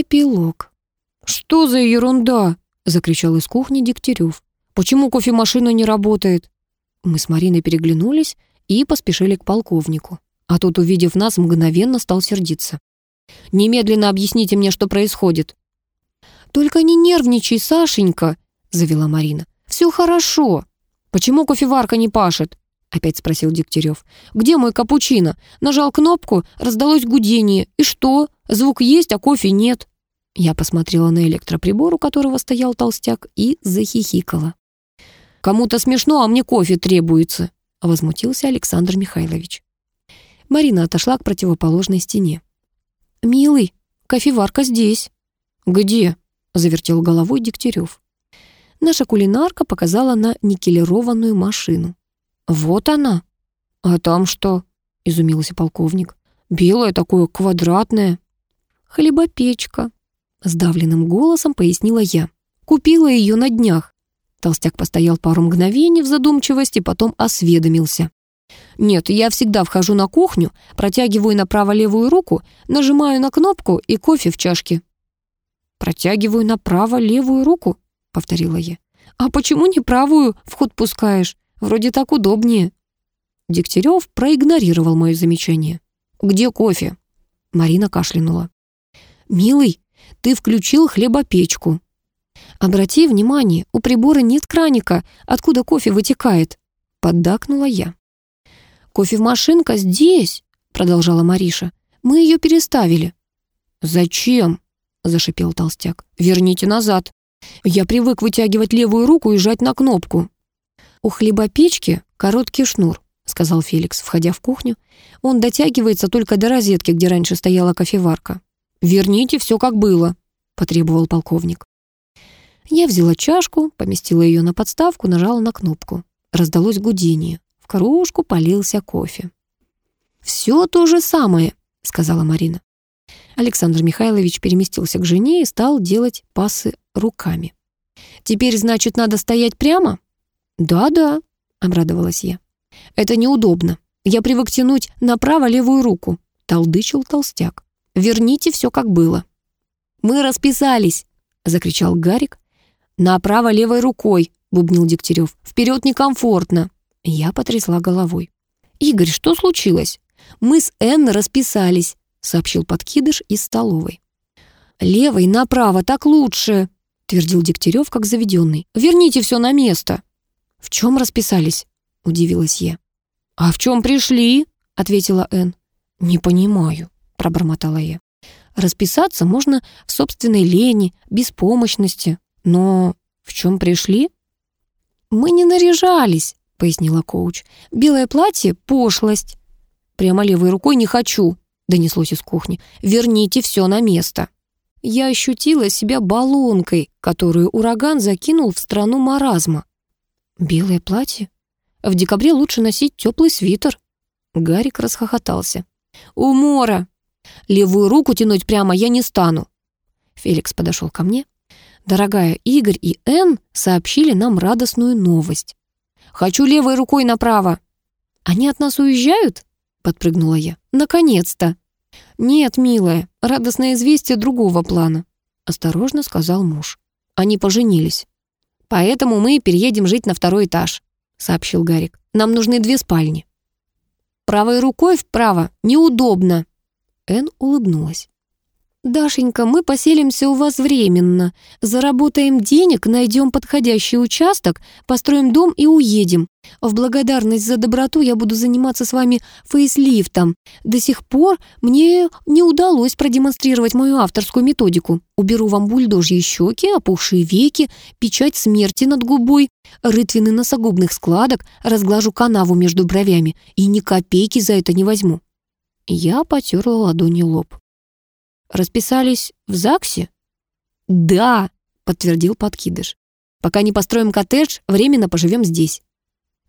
Эпилог. «Что за ерунда?» — закричал из кухни Дегтярев. «Почему кофемашина не работает?» Мы с Мариной переглянулись и поспешили к полковнику. А тот, увидев нас, мгновенно стал сердиться. «Немедленно объясните мне, что происходит». «Только не нервничай, Сашенька», — завела Марина. «Все хорошо. Почему кофеварка не пашет?» Опять спросил Дегтярев. «Где мой капучино? Нажал кнопку, раздалось гудение. И что? Звук есть, а кофе нет». Я посмотрела на электроприбор, у которого стоял толстяк, и захихикала. «Кому-то смешно, а мне кофе требуется», — возмутился Александр Михайлович. Марина отошла к противоположной стене. «Милый, кофеварка здесь». «Где?» — завертел головой Дегтярев. Наша кулинарка показала на никелированную машину. «Вот она». «А там что?» — изумился полковник. «Белое такое, квадратное». «Хлебопечка», — сдавленным голосом пояснила я. «Купила ее на днях». Толстяк постоял пару мгновений в задумчивости, потом осведомился. «Нет, я всегда вхожу на кухню, протягиваю направо левую руку, нажимаю на кнопку и кофе в чашке». «Протягиваю направо левую руку?» — повторила я. «А почему не правую в ход пускаешь? Вроде так удобнее». Дегтярев проигнорировал мое замечание. «Где кофе?» Марина кашлянула. «Милый, ты включил хлебопечку». «Обрати внимание, у прибора нет краника, откуда кофе вытекает», — поддакнула я. «Кофемашинка здесь», — продолжала Мариша. «Мы ее переставили». «Зачем?» — зашипел толстяк. «Верните назад. Я привык вытягивать левую руку и жать на кнопку». «У хлебопечки короткий шнур», — сказал Феликс, входя в кухню. «Он дотягивается только до розетки, где раньше стояла кофеварка». «Верните все, как было», — потребовал полковник. Я взяла чашку, поместила ее на подставку, нажала на кнопку. Раздалось гудение. В кружку полился кофе. «Все то же самое», — сказала Марина. Александр Михайлович переместился к жене и стал делать пасы руками. «Теперь, значит, надо стоять прямо?» «Да-да», — обрадовалась я. «Это неудобно. Я привык тянуть направо левую руку», — толдычил толстяк. «Верните все, как было». «Мы расписались», — закричал Гарик. «Направо левой рукой», — бубнил Дегтярев. «Вперед некомфортно». Я потрясла головой. «Игорь, что случилось?» «Мы с Энн расписались», — сообщил подкидыш из столовой. «Левой направо, так лучше», — твердил Дегтярев, как заведенный. «Верните все на место». «В чем расписались?» — удивилась я. «А в чем пришли?» — ответила Энн. «Не понимаю», — пробормотала я. «Расписаться можно в собственной лени, беспомощности. Но в чем пришли?» «Мы не наряжались», — пояснила коуч. «Белое платье — пошлость». «Прямо левой рукой не хочу», — донеслось из кухни. «Верните все на место». Я ощутила себя баллонкой, которую ураган закинул в страну маразма. Белое платье? В декабре лучше носить теплый свитер. Гарик расхохотался. Умора! Левую руку тянуть прямо я не стану. Феликс подошел ко мне. Дорогая, Игорь и Энн сообщили нам радостную новость. «Хочу левой рукой направо». «Они от нас уезжают?» — подпрыгнула я. «Наконец-то!» «Нет, милая, радостное известие другого плана», — осторожно сказал муж. Они поженились. «Поэтому мы переедем жить на второй этаж», — сообщил Гарик. «Нам нужны две спальни». «Правой рукой вправо неудобно». Эн улыбнулась. «Дашенька, мы поселимся у вас временно. Заработаем денег, найдем подходящий участок, построим дом и уедем. В благодарность за доброту я буду заниматься с вами фейслифтом. До сих пор мне не удалось продемонстрировать мою авторскую методику. Уберу вам бульдожьи щеки, опухшие веки, печать смерти над губой, рытвины носогубных складок, разглажу канаву между бровями и ни копейки за это не возьму». Я потерла ладонью лоб. Расписались в ЗАГСе? Да, подтвердил подкидыш. Пока не построим коттедж, временно поживем здесь.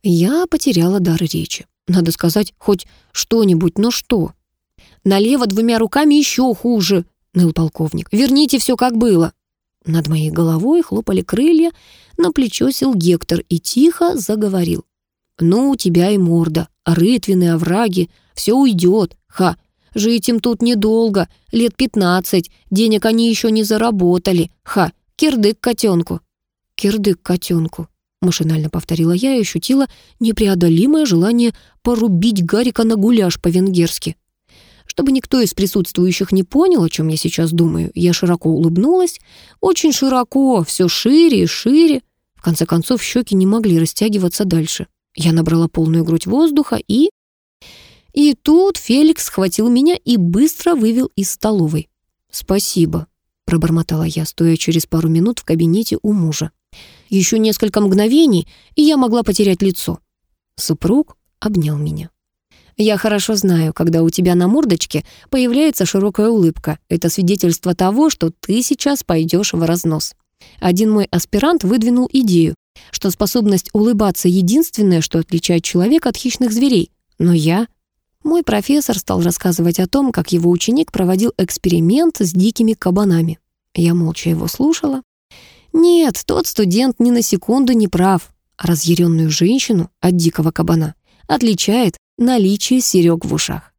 Я потеряла дар речи. Надо сказать хоть что-нибудь, но что? Налево двумя руками еще хуже, ныл полковник. Верните все как было. Над моей головой хлопали крылья, на плечо сел Гектор и тихо заговорил. «Ну, у тебя и морда, рытвины, овраги, все уйдет, ха, Жить им тут недолго, лет пятнадцать, денег они еще не заработали. Ха, кирдык котенку». «Кирдык котенку», — машинально повторила я и ощутила непреодолимое желание порубить Гарика на гуляш по-венгерски. Чтобы никто из присутствующих не понял, о чем я сейчас думаю, я широко улыбнулась. Очень широко, все шире и шире. В конце концов, щеки не могли растягиваться дальше. Я набрала полную грудь воздуха и... И тут Феликс схватил меня и быстро вывел из столовой. «Спасибо», — пробормотала я, стоя через пару минут в кабинете у мужа. Еще несколько мгновений, и я могла потерять лицо. Супруг обнял меня. Я хорошо знаю, когда у тебя на мордочке появляется широкая улыбка. Это свидетельство того, что ты сейчас пойдешь в разнос. Один мой аспирант выдвинул идею, что способность улыбаться единственное, что отличает человека от хищных зверей. Но я... Мой профессор стал рассказывать о том, как его ученик проводил эксперимент с дикими кабанами. Я молча его слушала. Нет, тот студент ни на секунду не прав. Разъяренную женщину от дикого кабана отличает наличие серег в ушах.